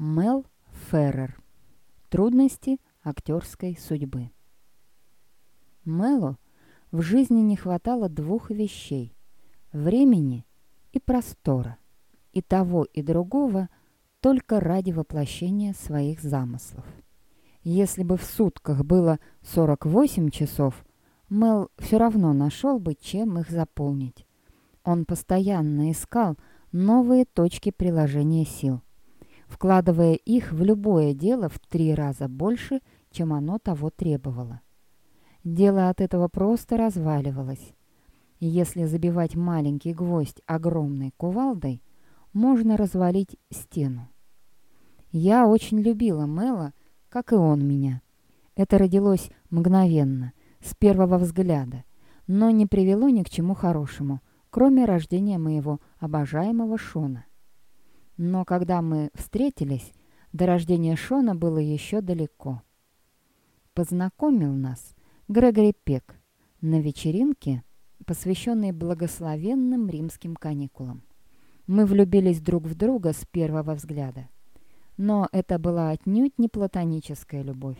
Мел Феррер. Трудности актерской судьбы. Мелу в жизни не хватало двух вещей – времени и простора, и того и другого только ради воплощения своих замыслов. Если бы в сутках было 48 часов, Мел все равно нашел бы, чем их заполнить. Он постоянно искал новые точки приложения сил – вкладывая их в любое дело в три раза больше, чем оно того требовало. Дело от этого просто разваливалось. если забивать маленький гвоздь огромной кувалдой, можно развалить стену. Я очень любила Мэла, как и он меня. Это родилось мгновенно, с первого взгляда, но не привело ни к чему хорошему, кроме рождения моего обожаемого Шона. Но когда мы встретились, до рождения Шона было еще далеко. Познакомил нас Грегори Пек на вечеринке, посвященной благословенным римским каникулам. Мы влюбились друг в друга с первого взгляда. Но это была отнюдь не платоническая любовь.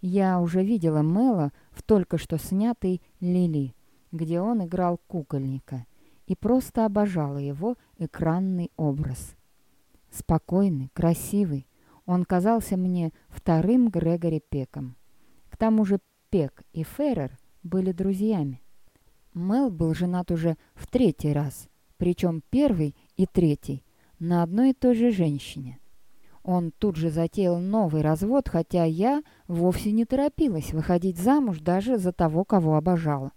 Я уже видела Мэла в только что снятой «Лили», где он играл кукольника, и просто обожала его экранный образ – Спокойный, красивый. Он казался мне вторым Грегори Пеком. К тому же Пек и Феррер были друзьями. Мел был женат уже в третий раз, причем первый и третий, на одной и той же женщине. Он тут же затеял новый развод, хотя я вовсе не торопилась выходить замуж даже за того, кого обожала.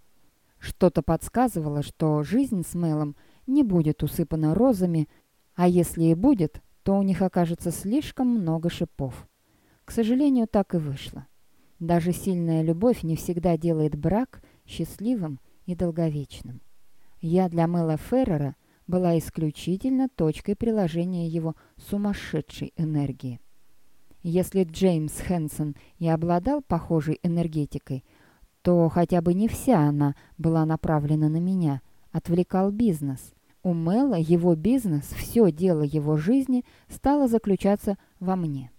Что-то подсказывало, что жизнь с Мелом не будет усыпана розами, а если и будет, то у них окажется слишком много шипов. К сожалению, так и вышло. Даже сильная любовь не всегда делает брак счастливым и долговечным. Я для Мэла Феррера была исключительно точкой приложения его сумасшедшей энергии. Если Джеймс Хэнсон и обладал похожей энергетикой, то хотя бы не вся она была направлена на меня, отвлекал бизнес, у Мэла его бизнес, все дело его жизни стало заключаться во мне.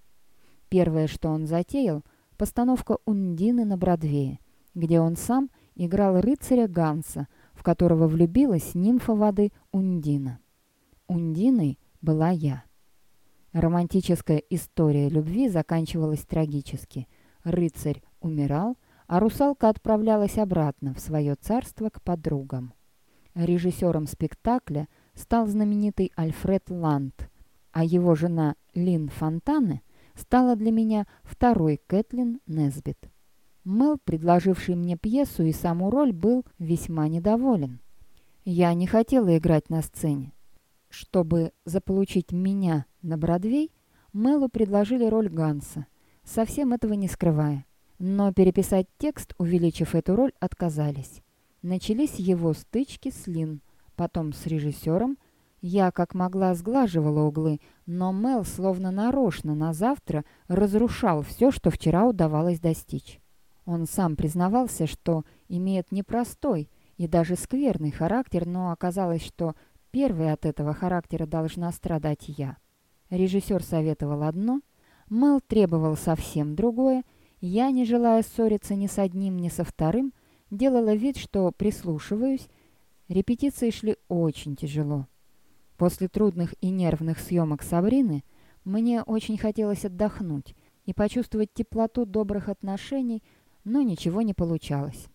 Первое, что он затеял, постановка Ундины на Бродвее, где он сам играл рыцаря Ганса, в которого влюбилась нимфа воды Ундина. Ундиной была я. Романтическая история любви заканчивалась трагически. Рыцарь умирал, а русалка отправлялась обратно в свое царство к подругам. Режиссером спектакля стал знаменитый Альфред Ланд, а его жена Лин Фонтане стала для меня второй Кэтлин Несбит. Мел, предложивший мне пьесу и саму роль, был весьма недоволен. Я не хотела играть на сцене. Чтобы заполучить меня на Бродвей, Мелу предложили роль Ганса, совсем этого не скрывая. Но переписать текст, увеличив эту роль, отказались. Начались его стычки с Лин, потом с режиссером. Я как могла сглаживала углы, но Мел словно нарочно на завтра разрушал все, что вчера удавалось достичь. Он сам признавался, что имеет непростой и даже скверный характер, но оказалось, что первой от этого характера должна страдать я. Режиссер советовал одно, Мел требовал совсем другое, я, не желая ссориться ни с одним, ни со вторым, делала вид, что прислушиваюсь. Репетиции шли очень тяжело. После трудных и нервных съемок Сабрины мне очень хотелось отдохнуть и почувствовать теплоту добрых отношений, но ничего не получалось.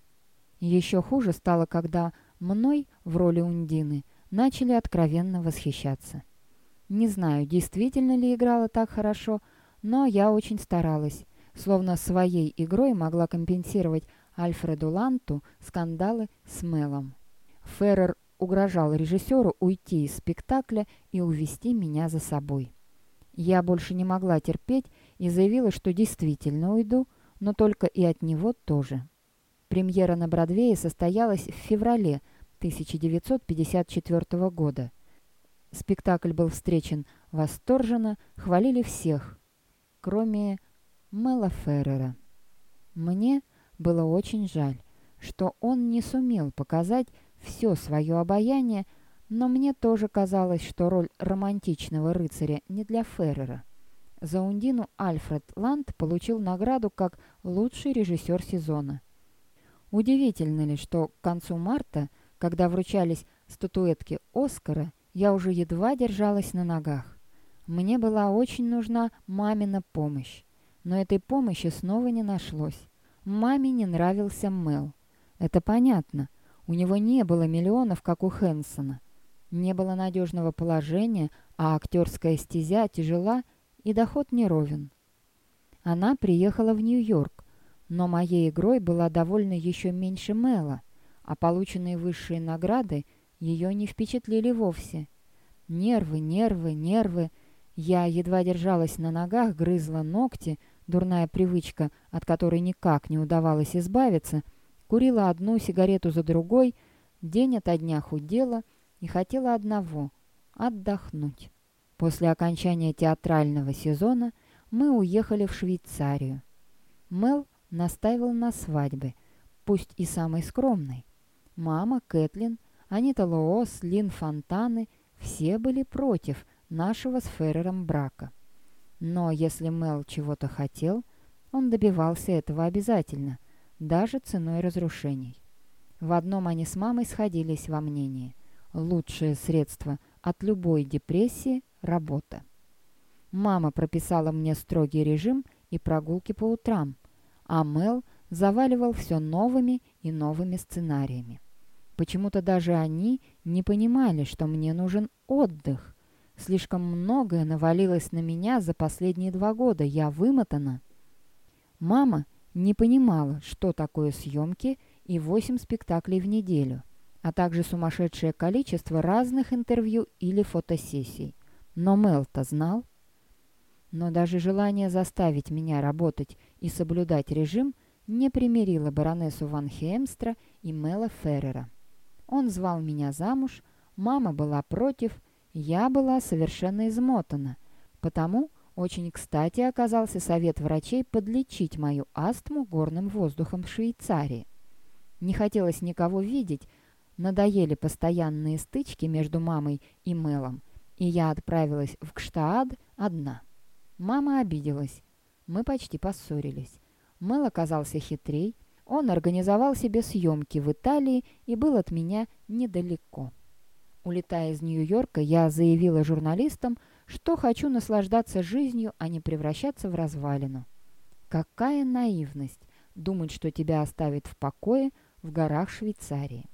Еще хуже стало, когда мной в роли Ундины начали откровенно восхищаться. Не знаю, действительно ли играла так хорошо, но я очень старалась, словно своей игрой могла компенсировать Альфреду Ланту скандалы с Мелом. Феррер угрожал режиссеру уйти из спектакля и увести меня за собой. Я больше не могла терпеть и заявила, что действительно уйду, но только и от него тоже. Премьера на Бродвее состоялась в феврале 1954 года. Спектакль был встречен восторженно, хвалили всех, кроме Мэла Феррера. Мне было очень жаль, что он не сумел показать все свое обаяние, но мне тоже казалось, что роль романтичного рыцаря не для Феррера. За Ундину Альфред Ланд получил награду как лучший режиссер сезона. Удивительно ли, что к концу марта, когда вручались статуэтки Оскара, я уже едва держалась на ногах. Мне была очень нужна мамина помощь, но этой помощи снова не нашлось. Маме не нравился Мел. Это понятно. У него не было миллионов, как у Хэнсона. Не было надежного положения, а актерская стезя тяжела и доход неровен. Она приехала в Нью-Йорк, но моей игрой была довольно еще меньше Мэла, а полученные высшие награды ее не впечатлили вовсе. Нервы, нервы, нервы. Я едва держалась на ногах, грызла ногти, дурная привычка, от которой никак не удавалось избавиться, курила одну сигарету за другой, день ото дня худела и хотела одного — отдохнуть. После окончания театрального сезона мы уехали в Швейцарию. Мел настаивал на свадьбе, пусть и самой скромной. Мама, Кэтлин, Анита Лоос, Лин Фонтаны — все были против нашего с Феррером брака. Но если Мел чего-то хотел, он добивался этого обязательно, даже ценой разрушений. В одном они с мамой сходились во мнении. Лучшее средство от любой депрессии – работа. Мама прописала мне строгий режим и прогулки по утрам, а Мел заваливал все новыми и новыми сценариями. Почему-то даже они не понимали, что мне нужен отдых, Слишком многое навалилось на меня за последние два года. Я вымотана. Мама не понимала, что такое съемки и восемь спектаклей в неделю, а также сумасшедшее количество разных интервью или фотосессий. Но Мел-то знал. Но даже желание заставить меня работать и соблюдать режим не примирило баронессу Ван Хемстра и Мела Феррера. Он звал меня замуж, мама была против – я была совершенно измотана, потому очень кстати оказался совет врачей подлечить мою астму горным воздухом в Швейцарии. Не хотелось никого видеть, надоели постоянные стычки между мамой и Мелом, и я отправилась в Кштаад одна. Мама обиделась. Мы почти поссорились. Мел оказался хитрей, он организовал себе съемки в Италии и был от меня недалеко. Улетая из Нью-Йорка, я заявила журналистам, что хочу наслаждаться жизнью, а не превращаться в развалину. Какая наивность думать, что тебя оставят в покое в горах Швейцарии.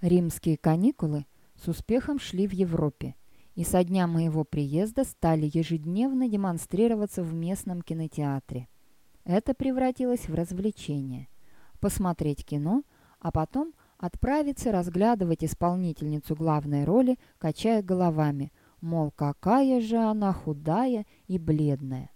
Римские каникулы с успехом шли в Европе, и со дня моего приезда стали ежедневно демонстрироваться в местном кинотеатре. Это превратилось в развлечение. Посмотреть кино, а потом – отправиться разглядывать исполнительницу главной роли, качая головами, мол, какая же она худая и бледная.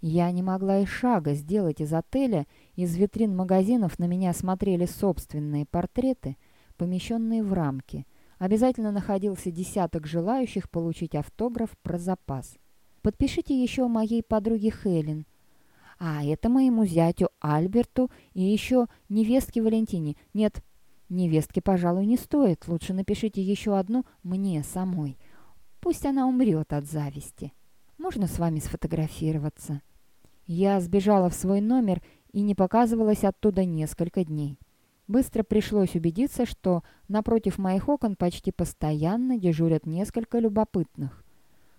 Я не могла и шага сделать из отеля, из витрин магазинов на меня смотрели собственные портреты, помещенные в рамки. Обязательно находился десяток желающих получить автограф про запас. Подпишите еще моей подруге Хелен. А, это моему зятю Альберту и еще невестке Валентине. Нет, Невестки, пожалуй, не стоит. Лучше напишите еще одну мне самой. Пусть она умрет от зависти. Можно с вами сфотографироваться?» Я сбежала в свой номер и не показывалась оттуда несколько дней. Быстро пришлось убедиться, что напротив моих окон почти постоянно дежурят несколько любопытных.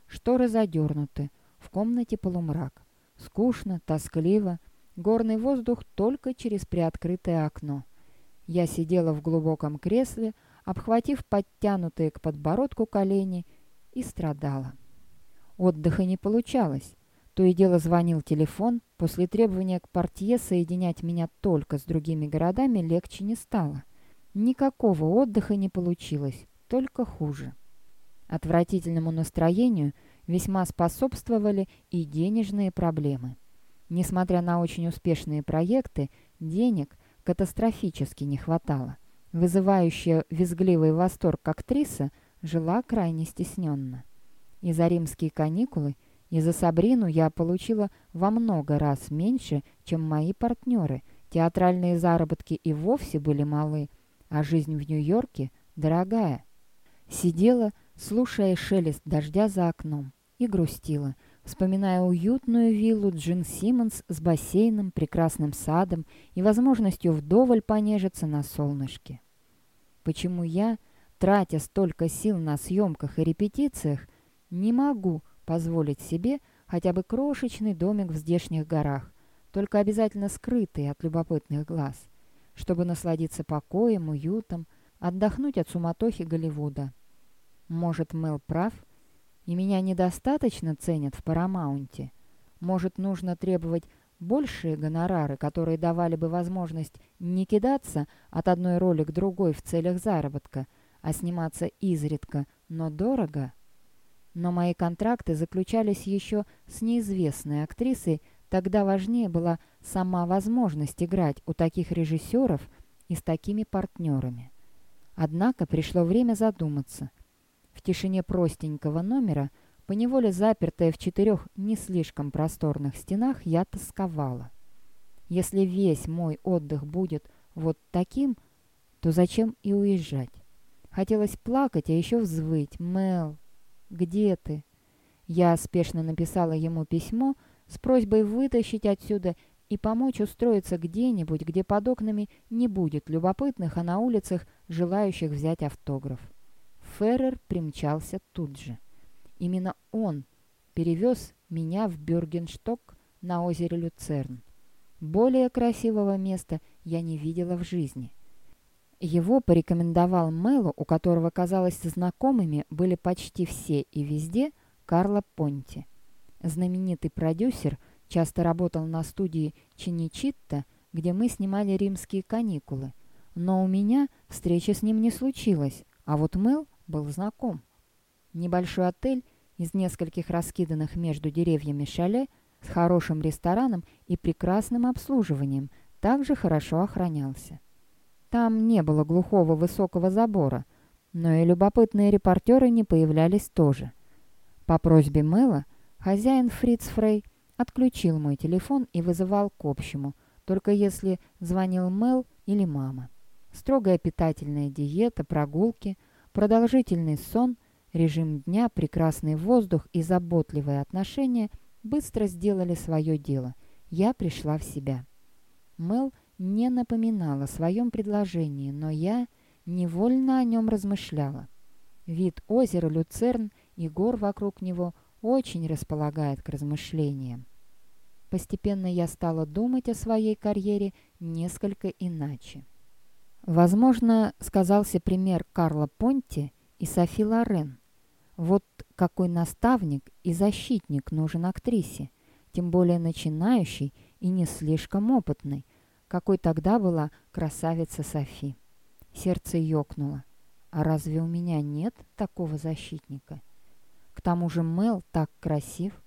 Шторы задернуты, в комнате полумрак. Скучно, тоскливо, горный воздух только через приоткрытое окно. Я сидела в глубоком кресле, обхватив подтянутые к подбородку колени, и страдала. Отдыха не получалось. То и дело звонил телефон, после требования к портье соединять меня только с другими городами легче не стало. Никакого отдыха не получилось, только хуже. Отвратительному настроению весьма способствовали и денежные проблемы. Несмотря на очень успешные проекты, денег катастрофически не хватало. Вызывающая визгливый восторг актриса жила крайне стесненно. И за римские каникулы, и за Сабрину я получила во много раз меньше, чем мои партнеры. Театральные заработки и вовсе были малы, а жизнь в Нью-Йорке дорогая. Сидела, слушая шелест дождя за окном, и грустила, вспоминая уютную виллу Джин Симмонс с бассейном, прекрасным садом и возможностью вдоволь понежиться на солнышке. Почему я, тратя столько сил на съемках и репетициях, не могу позволить себе хотя бы крошечный домик в здешних горах, только обязательно скрытый от любопытных глаз, чтобы насладиться покоем, уютом, отдохнуть от суматохи Голливуда. Может, Мел прав, и меня недостаточно ценят в Парамаунте? Может, нужно требовать большие гонорары, которые давали бы возможность не кидаться от одной роли к другой в целях заработка, а сниматься изредка, но дорого? Но мои контракты заключались еще с неизвестной актрисой, тогда важнее была сама возможность играть у таких режиссеров и с такими партнерами. Однако пришло время задуматься. В тишине простенького номера, поневоле запертая в четырех не слишком просторных стенах, я тосковала. Если весь мой отдых будет вот таким, то зачем и уезжать? Хотелось плакать, а еще взвыть. «Мел, где ты?» Я спешно написала ему письмо с просьбой вытащить отсюда и помочь устроиться где-нибудь, где под окнами не будет любопытных, а на улицах желающих взять автограф. Феррер примчался тут же. Именно он перевез меня в Бюргеншток на озере Люцерн. Более красивого места я не видела в жизни. Его порекомендовал Мэлу, у которого, казалось, знакомыми были почти все и везде, Карло Понти. Знаменитый продюсер часто работал на студии Чиничитта, где мы снимали римские каникулы. Но у меня встречи с ним не случилось, а вот Мэл был знаком. Небольшой отель из нескольких раскиданных между деревьями шале с хорошим рестораном и прекрасным обслуживанием также хорошо охранялся. Там не было глухого высокого забора, но и любопытные репортеры не появлялись тоже. По просьбе Мэла хозяин Фриц Фрей отключил мой телефон и вызывал к общему, только если звонил Мэл или мама. Строгая питательная диета, прогулки, продолжительный сон, режим дня, прекрасный воздух и заботливые отношения быстро сделали свое дело. Я пришла в себя. Мэл не напоминал о своем предложении, но я невольно о нем размышляла. Вид озера Люцерн и гор вокруг него очень располагает к размышлениям. Постепенно я стала думать о своей карьере несколько иначе. Возможно, сказался пример Карла Понти и Софи Лорен. Вот какой наставник и защитник нужен актрисе, тем более начинающей и не слишком опытной, какой тогда была красавица Софи. Сердце ёкнуло. А разве у меня нет такого защитника? К тому же Мел так красив.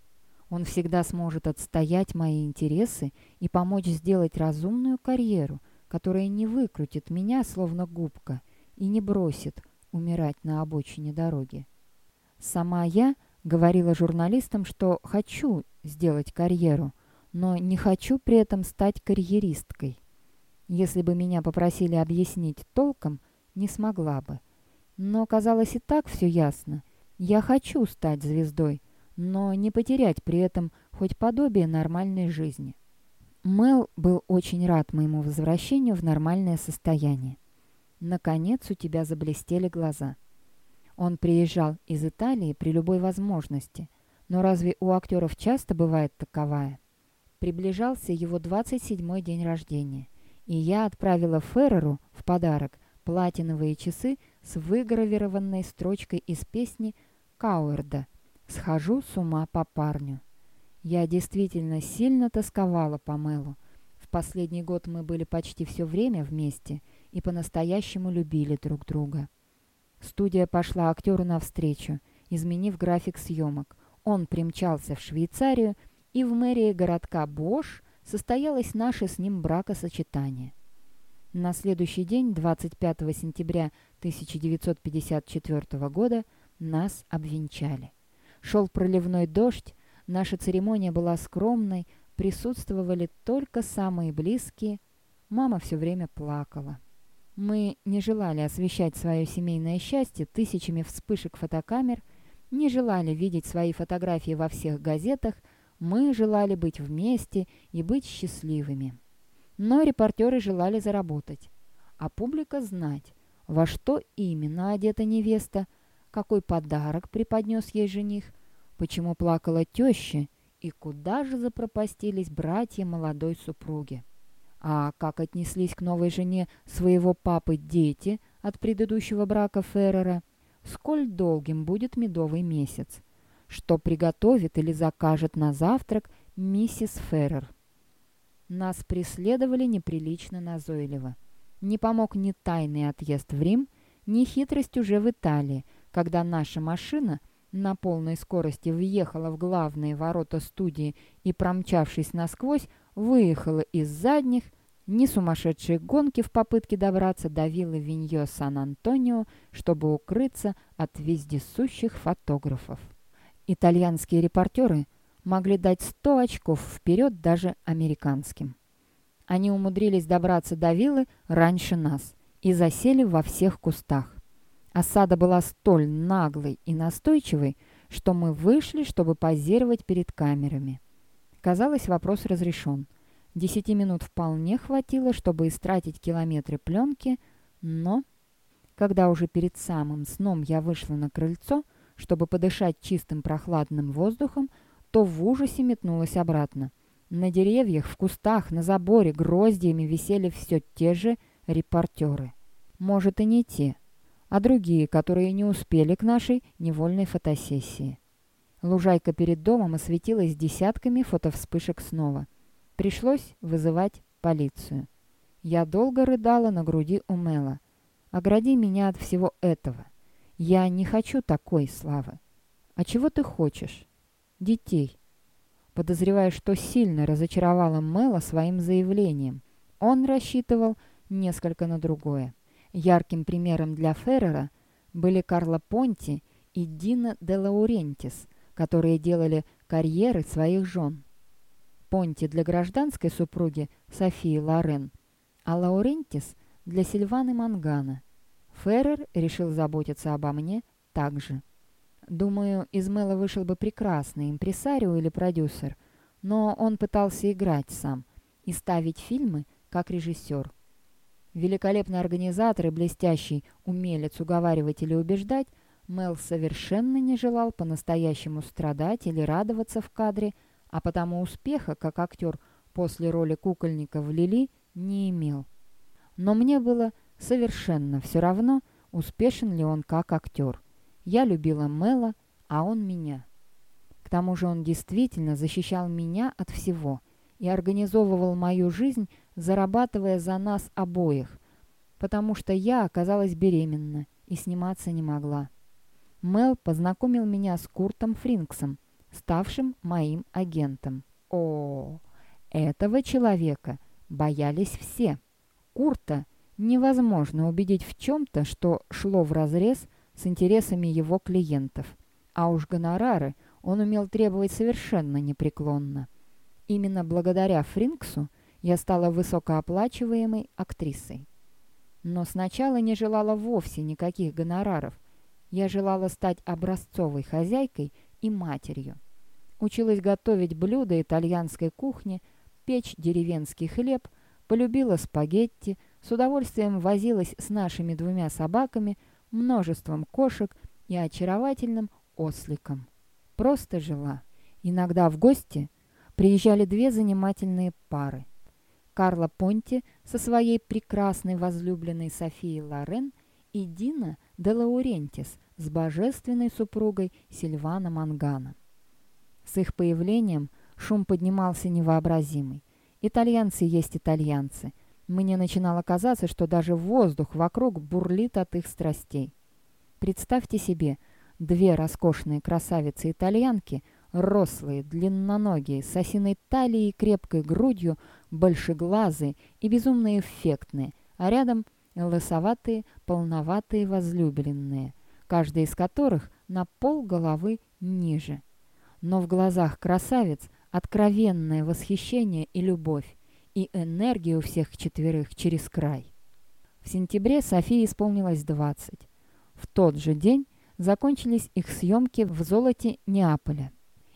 Он всегда сможет отстоять мои интересы и помочь сделать разумную карьеру, которая не выкрутит меня, словно губка, и не бросит умирать на обочине дороги. Сама я говорила журналистам, что хочу сделать карьеру – но не хочу при этом стать карьеристкой. Если бы меня попросили объяснить толком, не смогла бы. Но казалось и так все ясно. Я хочу стать звездой, но не потерять при этом хоть подобие нормальной жизни. Мел был очень рад моему возвращению в нормальное состояние. Наконец у тебя заблестели глаза. Он приезжал из Италии при любой возможности, но разве у актеров часто бывает таковая? Приближался его 27-й день рождения, и я отправила Ферреру в подарок платиновые часы с выгравированной строчкой из песни Кауэрда «Схожу с ума по парню». Я действительно сильно тосковала по Мэлу. В последний год мы были почти все время вместе и по-настоящему любили друг друга. Студия пошла актеру навстречу, изменив график съемок. Он примчался в Швейцарию и в мэрии городка Бош состоялось наше с ним бракосочетание. На следующий день, 25 сентября 1954 года, нас обвенчали. Шел проливной дождь, наша церемония была скромной, присутствовали только самые близкие. Мама все время плакала. Мы не желали освещать свое семейное счастье тысячами вспышек фотокамер, не желали видеть свои фотографии во всех газетах, мы желали быть вместе и быть счастливыми. Но репортеры желали заработать, а публика знать, во что именно одета невеста, какой подарок преподнес ей жених, почему плакала теща и куда же запропастились братья молодой супруги. А как отнеслись к новой жене своего папы дети от предыдущего брака Феррера? Сколь долгим будет медовый месяц? Что приготовит или закажет на завтрак миссис Феррер? Нас преследовали неприлично назойливо. Не помог ни тайный отъезд в Рим, ни хитрость уже в Италии, когда наша машина на полной скорости въехала в главные ворота студии и, промчавшись насквозь, выехала из задних, ни сумасшедшие гонки в попытке добраться до виллы Виньо Сан-Антонио, чтобы укрыться от вездесущих фотографов. Итальянские репортеры могли дать 100 очков вперед даже американским. Они умудрились добраться до виллы раньше нас и засели во всех кустах. Осада была столь наглой и настойчивой, что мы вышли, чтобы позировать перед камерами. Казалось, вопрос разрешен. Десяти минут вполне хватило, чтобы истратить километры пленки, но... Когда уже перед самым сном я вышла на крыльцо, чтобы подышать чистым прохладным воздухом, то в ужасе метнулась обратно. На деревьях, в кустах, на заборе гроздьями висели все те же репортеры. Может, и не те, а другие, которые не успели к нашей невольной фотосессии. Лужайка перед домом осветилась десятками фотовспышек снова. Пришлось вызывать полицию. Я долго рыдала на груди у Мэла. «Огради меня от всего этого. Я не хочу такой славы. А чего ты хочешь? Детей». Подозревая, что сильно разочаровала Мэла своим заявлением, он рассчитывал несколько на другое. Ярким примером для Феррера были Карло Понти и Дина де Лаурентис, которые делали карьеры своих жен. Понти для гражданской супруги Софии Лорен, а Лаурентис для Сильваны Мангана. Феррер решил заботиться обо мне также. Думаю, из Мэла вышел бы прекрасный импресарио или продюсер, но он пытался играть сам и ставить фильмы как режиссер. Великолепный организатор и блестящий умелец уговаривать или убеждать, Мел совершенно не желал по-настоящему страдать или радоваться в кадре, а потому успеха, как актер после роли кукольника в «Лили», не имел. Но мне было совершенно все равно, успешен ли он как актер. Я любила Мэла, а он меня. К тому же он действительно защищал меня от всего и организовывал мою жизнь, зарабатывая за нас обоих, потому что я оказалась беременна и сниматься не могла. Мел познакомил меня с Куртом Фринксом, ставшим моим агентом. О, этого человека боялись все. Курта невозможно убедить в чем-то, что шло вразрез с интересами его клиентов. А уж гонорары он умел требовать совершенно непреклонно. Именно благодаря Фринксу я стала высокооплачиваемой актрисой. Но сначала не желала вовсе никаких гонораров. Я желала стать образцовой хозяйкой и матерью. Училась готовить блюда итальянской кухни, печь деревенский хлеб, полюбила спагетти, с удовольствием возилась с нашими двумя собаками, множеством кошек и очаровательным осликом. Просто жила. Иногда в гости приезжали две занимательные пары. Карла Понти со своей прекрасной возлюбленной Софией Лорен и Дина де Лаурентис с божественной супругой Сильвана Мангана. С их появлением шум поднимался невообразимый. Итальянцы есть итальянцы. Мне начинало казаться, что даже воздух вокруг бурлит от их страстей. Представьте себе, две роскошные красавицы-итальянки, рослые, длинноногие, с осиной талией и крепкой грудью, большеглазые и безумно эффектные, а рядом лысоватые, полноватые возлюбленные, каждая из которых на пол головы ниже но в глазах красавиц откровенное восхищение и любовь, и энергия у всех четверых через край. В сентябре Софии исполнилось 20. В тот же день закончились их съемки в золоте Неаполя.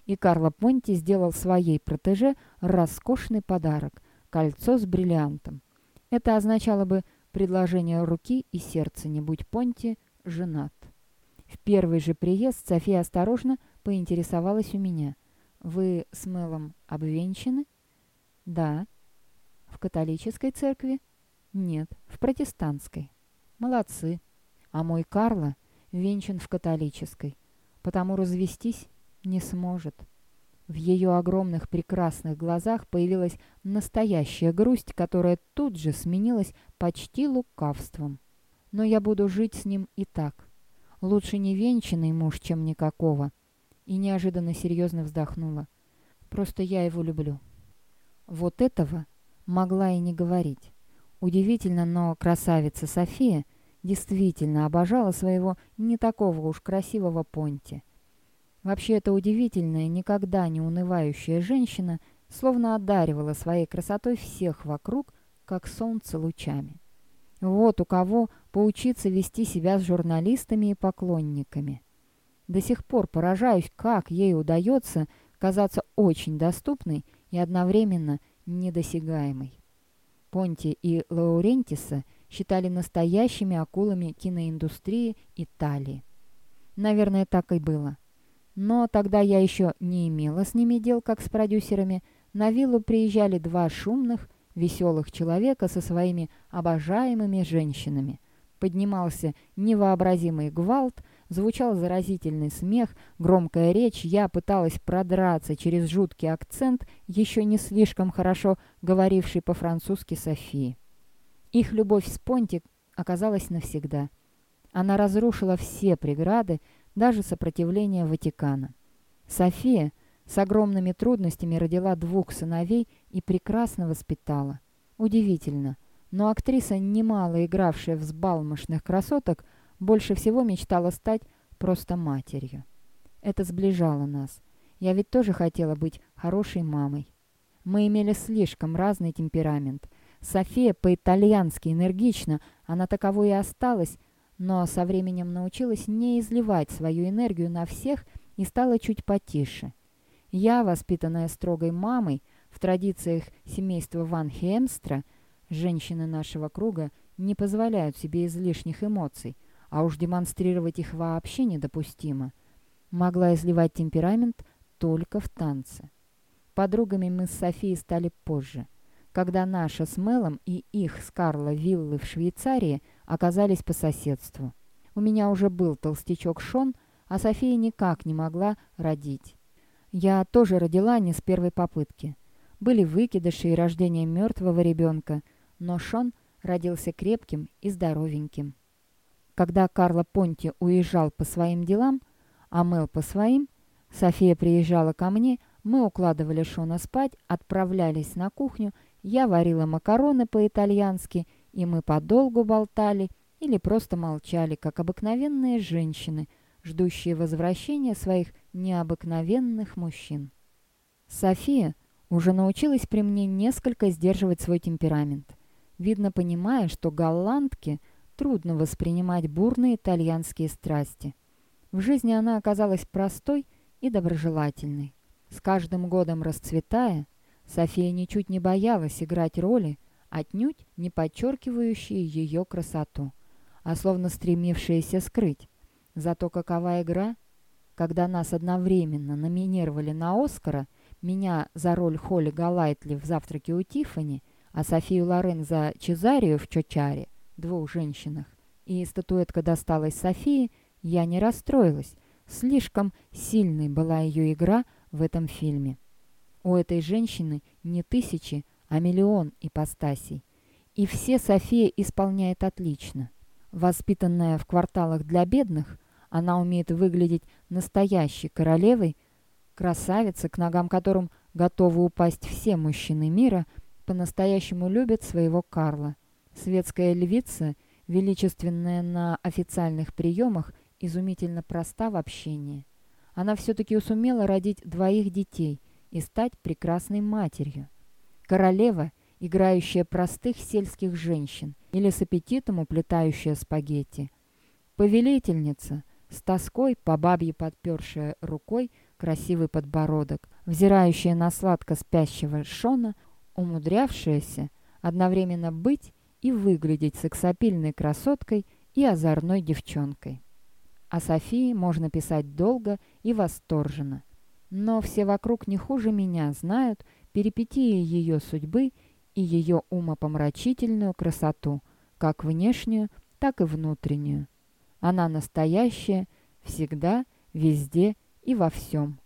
И Карло Понти сделал своей протеже роскошный подарок – кольцо с бриллиантом. Это означало бы предложение руки и сердца, не будь Понти женат. В первый же приезд София осторожно поинтересовалась у меня. «Вы с Мелом обвенчаны?» «Да». «В католической церкви?» «Нет, в протестантской». «Молодцы. А мой Карло венчан в католической, потому развестись не сможет». В ее огромных прекрасных глазах появилась настоящая грусть, которая тут же сменилась почти лукавством. «Но я буду жить с ним и так. Лучше невенчанный муж, чем никакого». И неожиданно серьезно вздохнула. «Просто я его люблю». Вот этого могла и не говорить. Удивительно, но красавица София действительно обожала своего не такого уж красивого Понти. Вообще, эта удивительная, никогда не унывающая женщина словно одаривала своей красотой всех вокруг, как солнце лучами. Вот у кого поучиться вести себя с журналистами и поклонниками. До сих пор поражаюсь, как ей удается казаться очень доступной и одновременно недосягаемой. Понти и Лаурентиса считали настоящими акулами киноиндустрии Италии. Наверное, так и было. Но тогда я еще не имела с ними дел, как с продюсерами. На виллу приезжали два шумных, веселых человека со своими обожаемыми женщинами. Поднимался невообразимый гвалт, звучал заразительный смех, громкая речь. Я пыталась продраться через жуткий акцент, еще не слишком хорошо говоривший по-французски Софии. Их любовь с Понтик оказалась навсегда. Она разрушила все преграды, даже сопротивление Ватикана. София с огромными трудностями родила двух сыновей и прекрасно воспитала. Удивительно, но актриса, немало игравшая взбалмошных красоток, больше всего мечтала стать просто матерью. Это сближало нас. Я ведь тоже хотела быть хорошей мамой. Мы имели слишком разный темперамент. София по-итальянски энергична, она таковой и осталась, но со временем научилась не изливать свою энергию на всех и стала чуть потише. Я, воспитанная строгой мамой, в традициях семейства Ван Хемстра, женщины нашего круга не позволяют себе излишних эмоций, а уж демонстрировать их вообще недопустимо. Могла изливать темперамент только в танце. Подругами мы с Софией стали позже, когда наша с Мелом и их с Карло виллы в Швейцарии – оказались по соседству. У меня уже был толстячок Шон, а София никак не могла родить. Я тоже родила не с первой попытки. Были выкидыши и рождение мертвого ребенка, но Шон родился крепким и здоровеньким. Когда Карло Понти уезжал по своим делам, а Мел по своим, София приезжала ко мне, мы укладывали Шона спать, отправлялись на кухню, я варила макароны по-итальянски – и мы подолгу болтали или просто молчали, как обыкновенные женщины, ждущие возвращения своих необыкновенных мужчин. София уже научилась при мне несколько сдерживать свой темперамент, видно понимая, что голландке трудно воспринимать бурные итальянские страсти. В жизни она оказалась простой и доброжелательной. С каждым годом расцветая, София ничуть не боялась играть роли, отнюдь не подчеркивающие ее красоту, а словно стремившиеся скрыть. Зато какова игра, когда нас одновременно номинировали на «Оскара», меня за роль Холли Галайтли в «Завтраке у Тиффани», а Софию Лорен за Чезарию в «Чочаре», двух женщинах, и статуэтка досталась Софии, я не расстроилась. Слишком сильной была ее игра в этом фильме. У этой женщины не тысячи, а миллион ипостасей. И все София исполняет отлично. Воспитанная в кварталах для бедных, она умеет выглядеть настоящей королевой, красавица, к ногам которым готовы упасть все мужчины мира, по-настоящему любят своего Карла. Светская львица, величественная на официальных приемах, изумительно проста в общении. Она все-таки сумела родить двоих детей и стать прекрасной матерью. Королева, играющая простых сельских женщин или с аппетитом уплетающая спагетти. Повелительница, с тоской по бабье подпершая рукой красивый подбородок, взирающая на сладко спящего Шона, умудрявшаяся одновременно быть и выглядеть сексапильной красоткой и озорной девчонкой. О Софии можно писать долго и восторженно, но все вокруг не хуже меня знают перипетии ее судьбы и ее умопомрачительную красоту, как внешнюю, так и внутреннюю. Она настоящая, всегда, везде и во всем.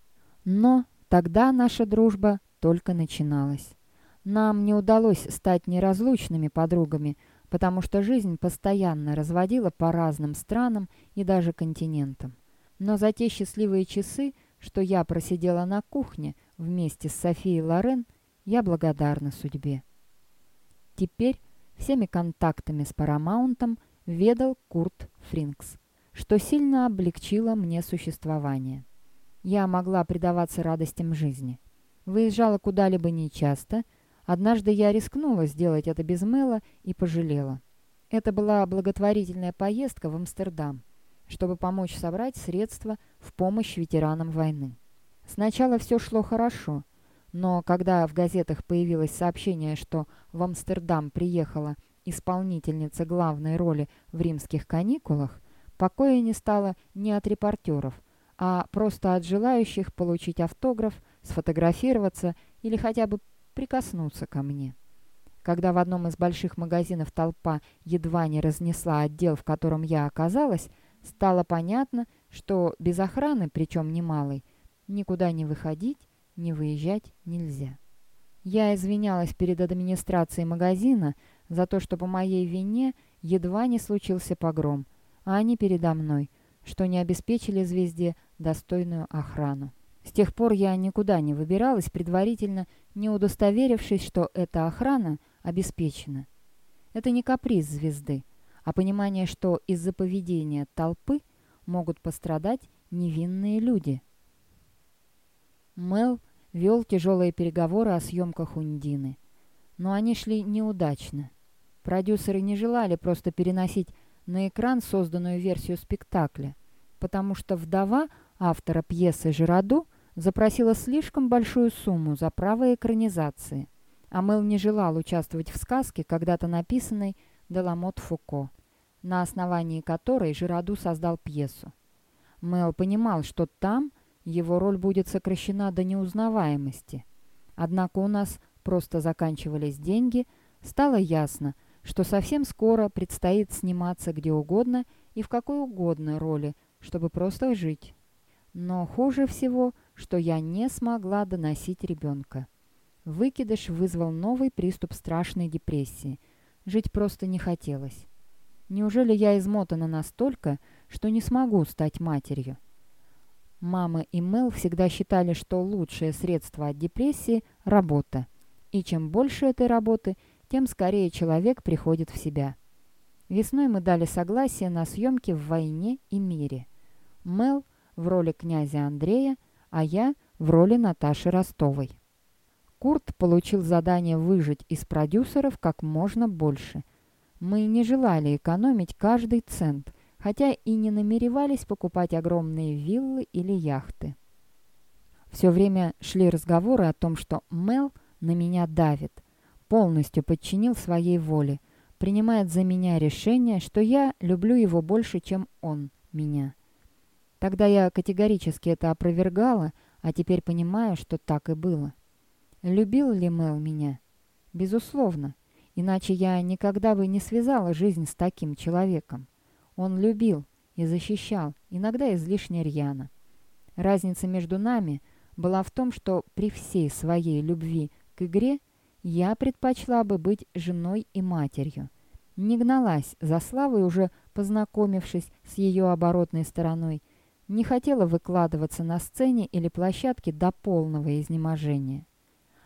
Но тогда наша дружба только начиналась. Нам не удалось стать неразлучными подругами, потому что жизнь постоянно разводила по разным странам и даже континентам. Но за те счастливые часы, что я просидела на кухне вместе с Софией Лорен, я благодарна судьбе. Теперь всеми контактами с Парамаунтом ведал Курт Фринкс, что сильно облегчило мне существование. Я могла предаваться радостям жизни. Выезжала куда-либо нечасто – Однажды я рискнула сделать это без Мэла и пожалела. Это была благотворительная поездка в Амстердам, чтобы помочь собрать средства в помощь ветеранам войны. Сначала все шло хорошо, но когда в газетах появилось сообщение, что в Амстердам приехала исполнительница главной роли в римских каникулах, покоя не стало ни от репортеров, а просто от желающих получить автограф, сфотографироваться или хотя бы прикоснуться ко мне. Когда в одном из больших магазинов толпа едва не разнесла отдел, в котором я оказалась, стало понятно, что без охраны, причем немалой, никуда не выходить, не выезжать нельзя. Я извинялась перед администрацией магазина за то, что по моей вине едва не случился погром, а они передо мной, что не обеспечили звезде достойную охрану. С тех пор я никуда не выбиралась, предварительно не удостоверившись, что эта охрана обеспечена. Это не каприз звезды, а понимание, что из-за поведения толпы могут пострадать невинные люди. Мел вел тяжелые переговоры о съемках Ундины. Но они шли неудачно. Продюсеры не желали просто переносить на экран созданную версию спектакля, потому что вдова автора пьесы «Жираду» запросила слишком большую сумму за право экранизации, а Мэл не желал участвовать в сказке, когда-то написанной Деламот Фуко, на основании которой Жираду создал пьесу. Мэл понимал, что там его роль будет сокращена до неузнаваемости. Однако у нас просто заканчивались деньги, стало ясно, что совсем скоро предстоит сниматься где угодно и в какой угодно роли, чтобы просто жить. Но хуже всего, что я не смогла доносить ребенка. Выкидыш вызвал новый приступ страшной депрессии. Жить просто не хотелось. Неужели я измотана настолько, что не смогу стать матерью? Мама и Мел всегда считали, что лучшее средство от депрессии – работа. И чем больше этой работы, тем скорее человек приходит в себя. Весной мы дали согласие на съемки в «Войне и мире». Мел в роли князя Андрея, а я в роли Наташи Ростовой. Курт получил задание выжить из продюсеров как можно больше. Мы не желали экономить каждый цент, хотя и не намеревались покупать огромные виллы или яхты. Все время шли разговоры о том, что Мел на меня давит, полностью подчинил своей воле, принимает за меня решение, что я люблю его больше, чем он меня. Тогда я категорически это опровергала, а теперь понимаю, что так и было. Любил ли Мел меня? Безусловно. Иначе я никогда бы не связала жизнь с таким человеком. Он любил и защищал, иногда излишне рьяно. Разница между нами была в том, что при всей своей любви к игре я предпочла бы быть женой и матерью. Не гналась за славой, уже познакомившись с ее оборотной стороной, не хотела выкладываться на сцене или площадке до полного изнеможения.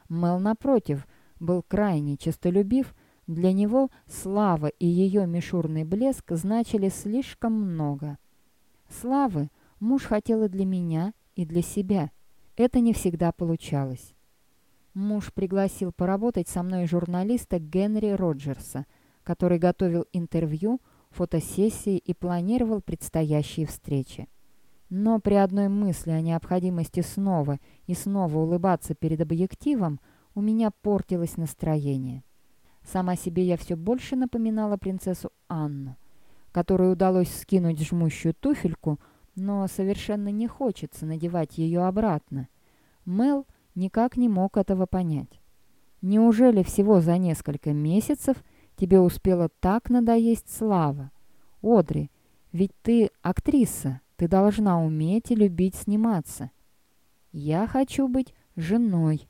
Мел, напротив, был крайне честолюбив, для него слава и ее мишурный блеск значили слишком много. Славы муж хотел и для меня, и для себя. Это не всегда получалось. Муж пригласил поработать со мной журналиста Генри Роджерса, который готовил интервью фотосессии и планировал предстоящие встречи. Но при одной мысли о необходимости снова и снова улыбаться перед объективом у меня портилось настроение. Сама себе я все больше напоминала принцессу Анну, которой удалось скинуть жмущую туфельку, но совершенно не хочется надевать ее обратно. Мел никак не мог этого понять. Неужели всего за несколько месяцев тебе успела так надоесть слава? Одри, ведь ты актриса, ты должна уметь и любить сниматься. Я хочу быть женой.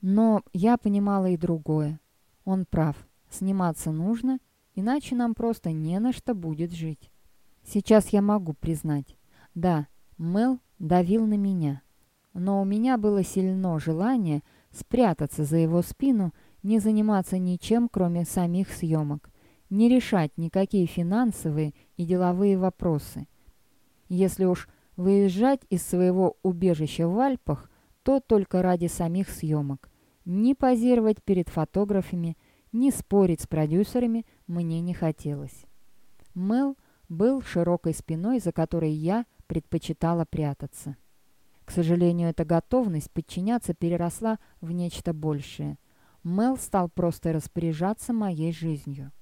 Но я понимала и другое. Он прав, сниматься нужно, иначе нам просто не на что будет жить. Сейчас я могу признать, да, Мел давил на меня, но у меня было сильно желание спрятаться за его спину, не заниматься ничем, кроме самих съемок, не решать никакие финансовые и деловые вопросы. Если уж выезжать из своего убежища в Альпах, то только ради самих съемок. Ни позировать перед фотографами, ни спорить с продюсерами мне не хотелось. Мел был широкой спиной, за которой я предпочитала прятаться. К сожалению, эта готовность подчиняться переросла в нечто большее. Мел стал просто распоряжаться моей жизнью.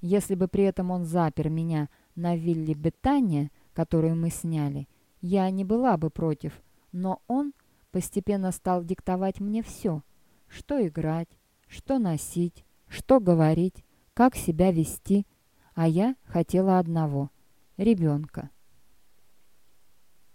Если бы при этом он запер меня на вилле Бетания, которую мы сняли, я не была бы против, но он постепенно стал диктовать мне все, что играть, что носить, что говорить, как себя вести, а я хотела одного – ребенка.